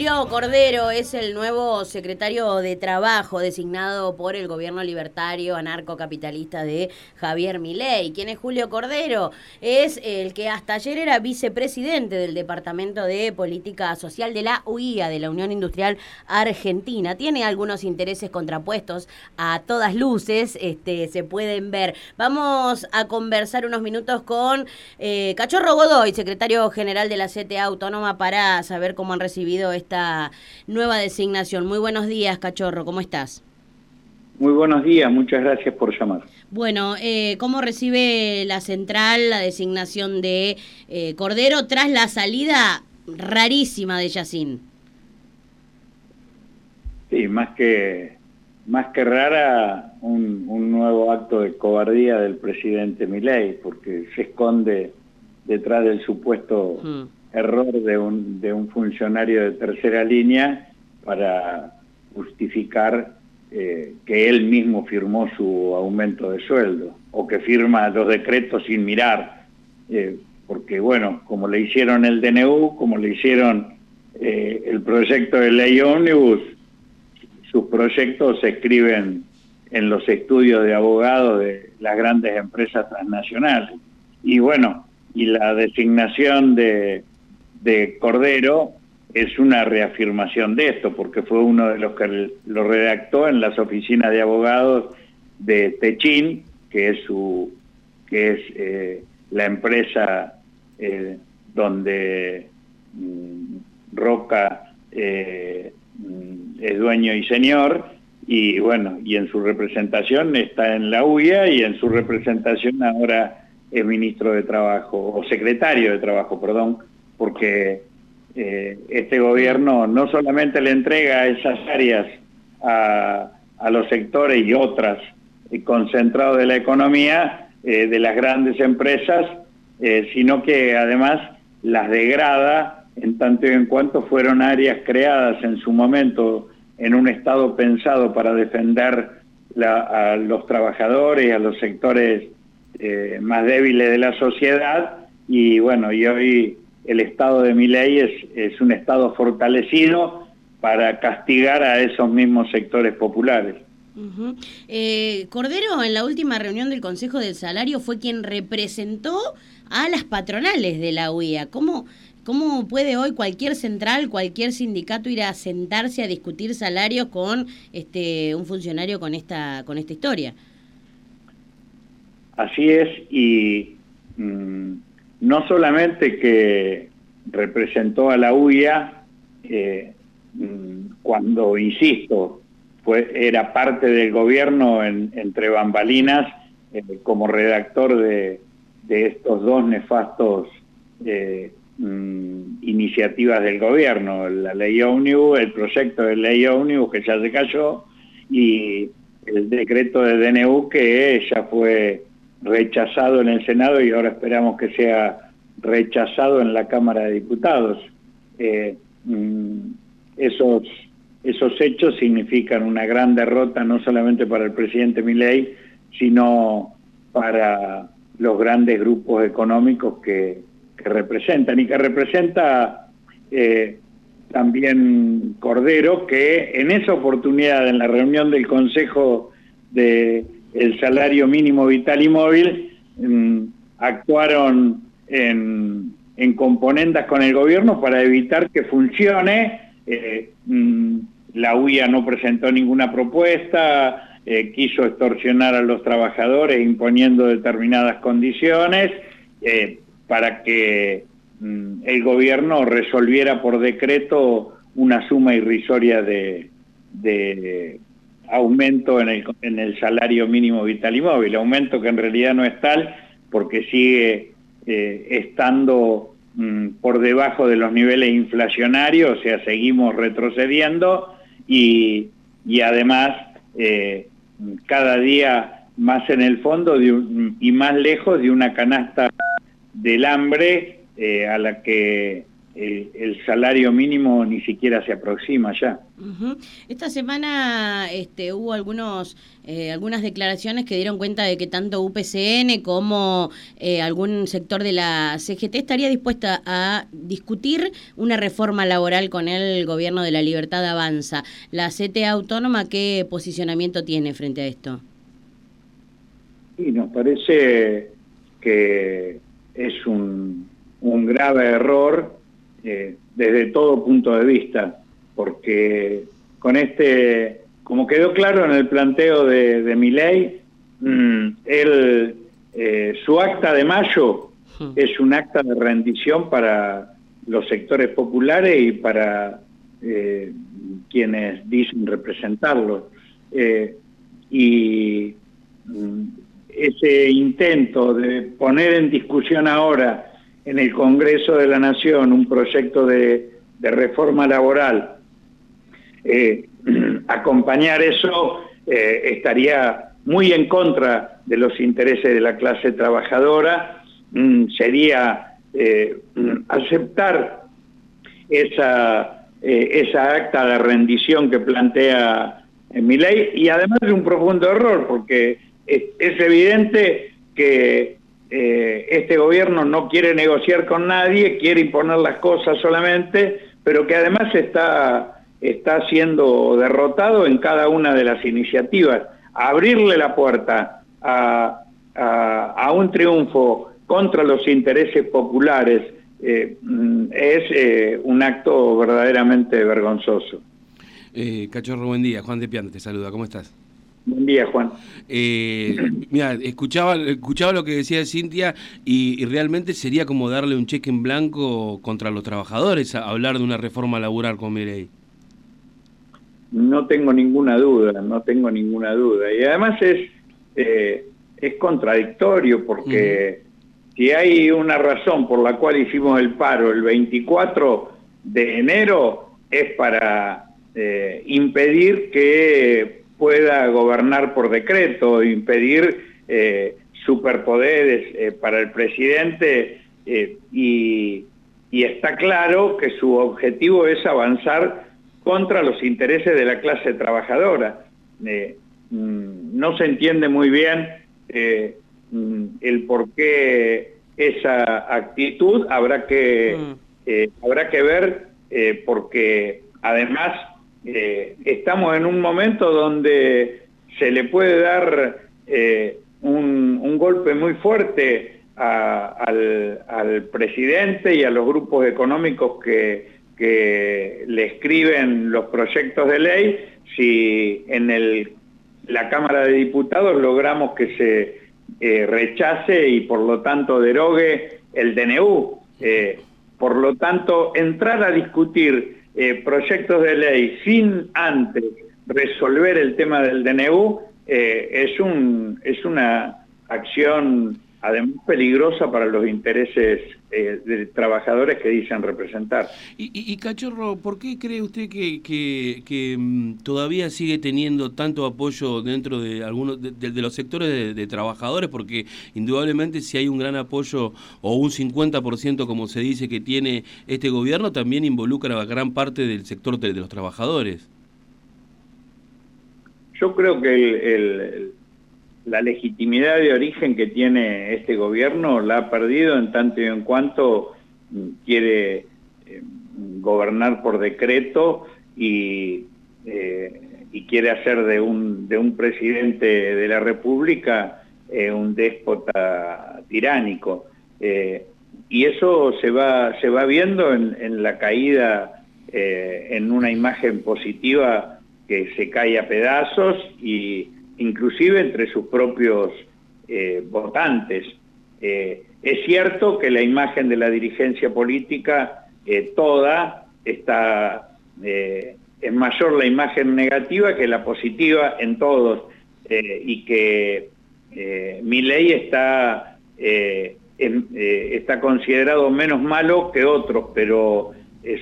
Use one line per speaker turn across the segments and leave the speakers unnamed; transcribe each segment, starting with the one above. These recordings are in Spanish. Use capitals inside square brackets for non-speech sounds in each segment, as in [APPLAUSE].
Julio Cordero es el nuevo secretario de Trabajo designado por el gobierno libertario anarcocapitalista de Javier Milei. ¿Quién es Julio Cordero? Es el que hasta ayer era vicepresidente del Departamento de Política Social de la UIA, de la Unión Industrial Argentina. Tiene algunos intereses contrapuestos a todas luces, este, se pueden ver. Vamos a conversar unos minutos con eh, Cachorro Godoy, secretario general de la CTA Autónoma, para saber cómo han recibido esta nueva designación. Muy buenos días, Cachorro, ¿cómo estás?
Muy buenos días, muchas gracias por llamar.
Bueno, eh, ¿cómo recibe la central la designación de eh, Cordero tras la salida rarísima de Yacín?
Sí, más que, más que rara, un, nuevo acto de cobardía del presidente Milei, porque se esconde detrás del supuesto... Hmm error de un, de un funcionario de tercera línea para justificar eh, que él mismo firmó su aumento de sueldo o que firma los decretos sin mirar, eh, porque bueno, como le hicieron el DNU, como le hicieron eh, el proyecto de ley ómnibus, sus proyectos se escriben en los estudios de abogados de las grandes empresas transnacionales. Y bueno, y la designación de de Cordero es una reafirmación de esto, porque fue uno de los que lo redactó en las oficinas de abogados de Techín, que es su que es eh, la empresa eh, donde mm, Roca eh, mm, es dueño y señor, y bueno, y en su representación está en la UIA y en su representación ahora es ministro de Trabajo, o secretario de Trabajo, perdón, porque eh, este gobierno no solamente le entrega esas áreas a, los sectores y otras eh, concentrados de la economía, eh, de las grandes empresas, sino que además las degrada en tanto y en cuanto fueron áreas creadas en su momento en un Estado pensado para defender a los trabajadores, a los sectores más débiles de la sociedad, y bueno, y hoy el Estado de Miley es, es un Estado fortalecido para castigar a esos mismos sectores populares.
Eh, Cordero, en la última reunión del Consejo del Salario, fue quien representó a las patronales de la UIA. ¿Cómo, ¿Cómo puede hoy cualquier central, cualquier sindicato ir a sentarse a discutir salarios con este, un funcionario con esta, con esta historia?
Así es, y mm, no solamente que representó a la UIA eh, mm, cuando, insisto, fue, era parte del gobierno entre bambalinas eh, como redactor de, estos dos nefastos eh, mm, iniciativas del gobierno, la ley ONU, el proyecto de ley ONU que ya se cayó y el decreto de DNU que ya fue rechazado en el Senado y ahora esperamos que sea rechazado en la Cámara de Diputados. Eh, mm, esos, esos hechos significan una gran derrota no solamente para el presidente Milei, sino para los grandes grupos económicos que, representan y que representa eh, también Cordero, que en esa oportunidad, en la reunión del Consejo de el salario mínimo vital y móvil, mm, actuaron en, en, componendas con el gobierno para evitar que funcione. Eh, mm, la UIA no presentó ninguna propuesta, eh, quiso extorsionar a los trabajadores imponiendo determinadas condiciones eh, para que mm, el gobierno resolviera por decreto una suma irrisoria de, de aumento en el, en el salario mínimo vital y móvil, aumento que en realidad no es tal porque sigue eh, estando mm, por debajo de los niveles inflacionarios, o sea, seguimos retrocediendo y, y además eh, cada día más en el fondo y más lejos de una canasta del hambre eh, a la que el, salario mínimo ni siquiera se aproxima ya.
Esta semana este, hubo algunos, eh, algunas declaraciones que dieron cuenta de que tanto UPCN como eh, algún sector de la CGT estaría dispuesta a discutir una reforma laboral con el gobierno de la Libertad Avanza. ¿La CTA Autónoma qué posicionamiento tiene frente a esto?
Y nos parece que es un, un grave error eh, desde todo punto de vista, porque con este, como quedó claro en el planteo de, de mi ley, mm, eh, su acta de mayo hmm. es un acta de rendición para los sectores populares y para eh, quienes dicen representarlos. y mm, ese intento de poner en discusión ahora en el Congreso de la Nación un proyecto de, reforma laboral, eh, [CLEARS THROAT] acompañar eso eh, estaría muy en contra de los intereses de la clase trabajadora, mm, sería eh, [CLEARS THROAT] aceptar esa, esa acta de rendición que plantea mi ley y además de un profundo error, porque es evidente que eh, este gobierno no quiere negociar con nadie, quiere imponer las cosas solamente, pero que además está, está siendo derrotado en cada una de las iniciativas. Abrirle la puerta a, un triunfo contra los intereses populares eh, es eh, un acto verdaderamente vergonzoso.
Cachorro, buen día. Juan de Piante te saluda. ¿Cómo estás?
Buen día, Juan.
Eh, mira, escuchaba, escuchaba lo que decía Cintia y, realmente sería como darle un cheque en blanco contra los trabajadores a hablar de una reforma laboral con Mirey.
No tengo ninguna duda, no tengo ninguna duda. Y además es, eh, es contradictorio porque si hay una razón por la cual hicimos el paro el 24 de enero es para eh, impedir que pueda gobernar por decreto, impedir eh, superpoderes eh, para el presidente eh, y, está claro que su objetivo es avanzar contra los intereses de la clase trabajadora. Mm, no se entiende muy bien mm, el por qué esa actitud, habrá que, mm. habrá que ver porque además eh, estamos en un momento donde se le puede dar eh, un, golpe muy fuerte al, presidente y a los grupos económicos que, le escriben los proyectos de ley si en el, la Cámara de Diputados logramos que se eh, rechace y por lo tanto derogue el DNU. por lo tanto, entrar a discutir eh, proyectos de ley sin antes resolver el tema del DNU eh, es, un, es una acción además peligrosa para los intereses eh, de trabajadores que dicen representar.
Y, Cachorro, ¿por qué cree usted que, que, mm, todavía sigue teniendo tanto apoyo dentro de algunos de, los sectores de, trabajadores? Porque indudablemente si hay un gran apoyo o un 50% como se dice que tiene este gobierno, también involucra a gran parte del sector de, los trabajadores.
Yo creo que el la legitimidad de origen que tiene este gobierno la ha perdido en tanto y en cuanto mm, quiere eh, gobernar por decreto y, eh, y, quiere hacer de un, de un presidente de la República eh, un déspota tiránico. y eso se va, se va viendo en, en la caída en una imagen positiva que se cae a pedazos y inclusive entre sus propios eh, votantes. Eh, es cierto que la imagen de la dirigencia política eh, toda está, es mayor la imagen negativa que la positiva en todos y que mi ley está, está considerado menos malo que otros, pero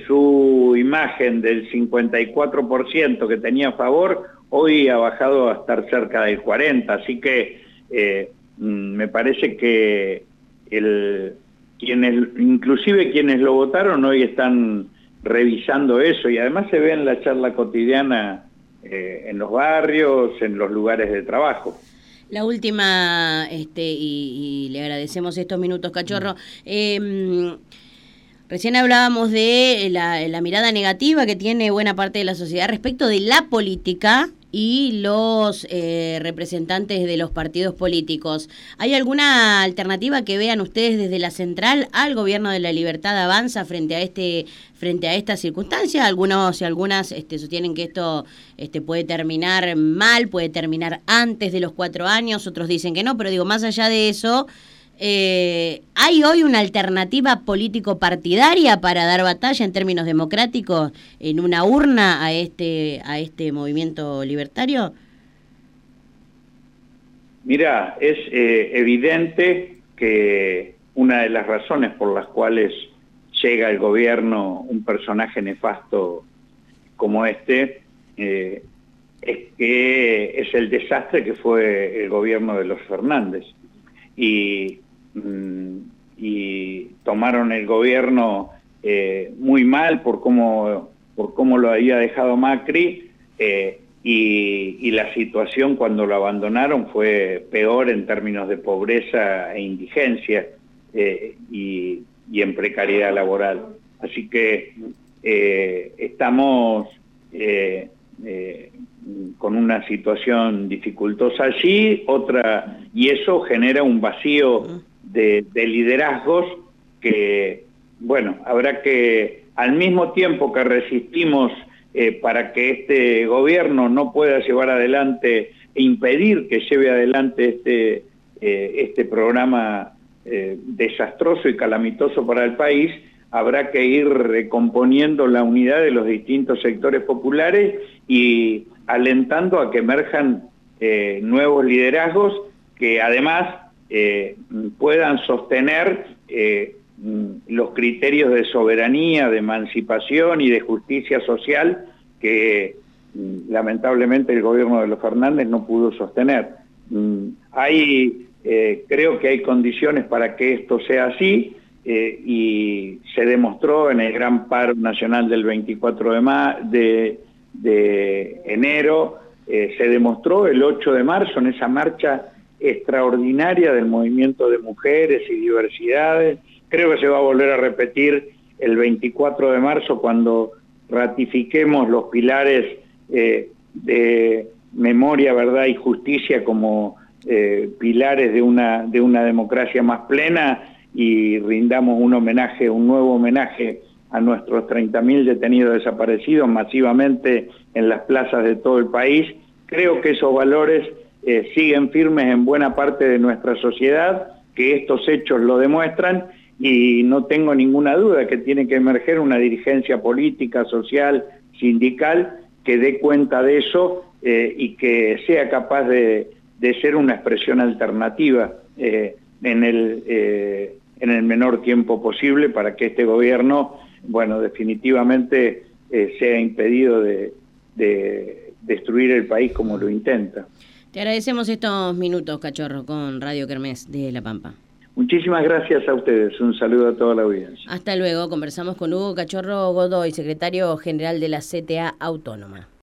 su imagen del 54% que tenía a favor hoy ha bajado a estar cerca del 40, así que eh, mm, me parece que el, quienes, inclusive quienes lo votaron hoy están revisando eso y además se ve en la charla cotidiana eh, en los barrios, en los lugares de trabajo.
La última, este, y, le agradecemos estos minutos, cachorro. Em, recién hablábamos de la, la mirada negativa que tiene buena parte de la sociedad respecto de la política y los eh, representantes de los partidos políticos. ¿Hay alguna alternativa que vean ustedes desde la central al gobierno de la libertad avanza frente a este frente a esta circunstancia? Algunos y algunas este, sostienen que esto este, puede terminar mal, puede terminar antes de los cuatro años, otros dicen que no, pero digo, más allá de eso, eh, ¿Hay hoy una alternativa político-partidaria para dar batalla en términos democráticos en una urna a este, a este movimiento libertario?
Mira, es eh, evidente que una de las razones por las cuales llega al gobierno un personaje nefasto como este eh, es que es el desastre que fue el gobierno de los Fernández. Y y tomaron el gobierno eh, muy mal por cómo, por cómo lo había dejado Macri eh, y, la situación cuando lo abandonaron fue peor en términos de pobreza e indigencia eh, y, y, en precariedad laboral. Así que estamos con una situación dificultosa allí, otra, y eso genera un vacío de, liderazgos que, bueno, habrá que, al mismo tiempo que resistimos eh, para que este gobierno no pueda llevar adelante e impedir que lleve adelante este, eh, este programa eh, desastroso y calamitoso para el país, habrá que ir recomponiendo la unidad de los distintos sectores populares y alentando a que emerjan nuevos liderazgos que además eh, puedan sostener eh, los criterios de soberanía, de emancipación y de justicia social que mm, lamentablemente el gobierno de los Fernández no pudo sostener. Mm, hay, eh, creo que hay condiciones para que esto sea así y se demostró en el gran paro nacional del 24 de, de enero, se demostró el 8 de marzo en esa marcha extraordinaria del movimiento de mujeres y diversidades. Creo que se va a volver a repetir el 24 de marzo cuando ratifiquemos los pilares eh, de memoria, verdad y justicia como eh, pilares de una, de una democracia más plena y rindamos un homenaje, un nuevo homenaje a nuestros 30.000 detenidos desaparecidos masivamente en las plazas de todo el país. Creo que esos valores eh, siguen firmes en buena parte de nuestra sociedad, que estos hechos lo demuestran y no tengo ninguna duda que tiene que emerger una dirigencia política, social, sindical, que dé cuenta de eso eh, y que sea capaz de, ser una expresión alternativa eh, en, el, en el menor tiempo posible para que este gobierno, bueno, definitivamente sea impedido de destruir el país como lo intenta.
Te agradecemos estos minutos, cachorro, con Radio Kermés de La Pampa.
Muchísimas gracias a ustedes. Un saludo a toda la audiencia.
Hasta luego. Conversamos con Hugo Cachorro Godoy, secretario general de la CTA Autónoma.